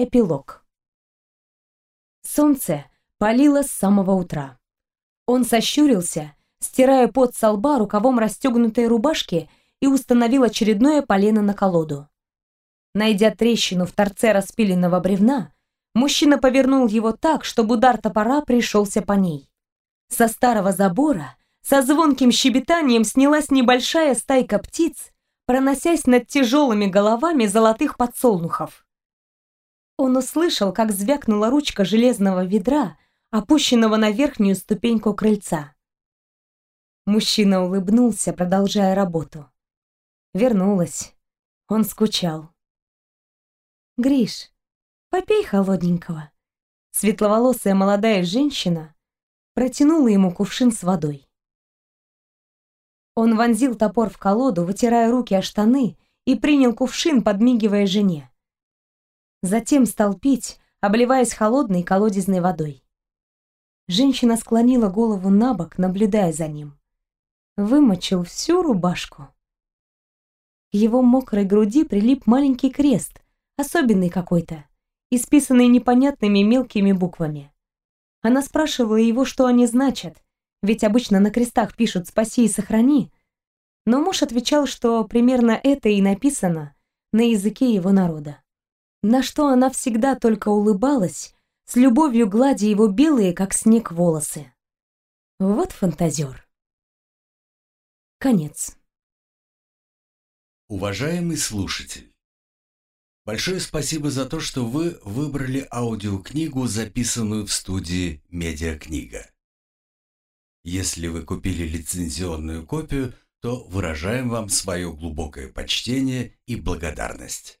Эпилог. Солнце палило с самого утра. Он сощурился, стирая пот со лба рукавом расстегнутой рубашки и установил очередное полено на колоду. Найдя трещину в торце распиленного бревна, мужчина повернул его так, чтобы удар топора пришелся по ней. Со старого забора со звонким щебетанием снялась небольшая стайка птиц, проносясь над тяжелыми головами золотых подсолнухов. Он услышал, как звякнула ручка железного ведра, опущенного на верхнюю ступеньку крыльца. Мужчина улыбнулся, продолжая работу. Вернулась. Он скучал. «Гриш, попей холодненького». Светловолосая молодая женщина протянула ему кувшин с водой. Он вонзил топор в колоду, вытирая руки о штаны, и принял кувшин, подмигивая жене. Затем стал пить, обливаясь холодной колодезной водой. Женщина склонила голову на бок, наблюдая за ним. Вымочил всю рубашку. К его мокрой груди прилип маленький крест, особенный какой-то, исписанный непонятными мелкими буквами. Она спрашивала его, что они значат, ведь обычно на крестах пишут «спаси и сохрани», но муж отвечал, что примерно это и написано на языке его народа. На что она всегда только улыбалась, с любовью гладя его белые, как снег, волосы. Вот фантазер. Конец. Уважаемый слушатель, Большое спасибо за то, что вы выбрали аудиокнигу, записанную в студии «Медиакнига». Если вы купили лицензионную копию, то выражаем вам свое глубокое почтение и благодарность.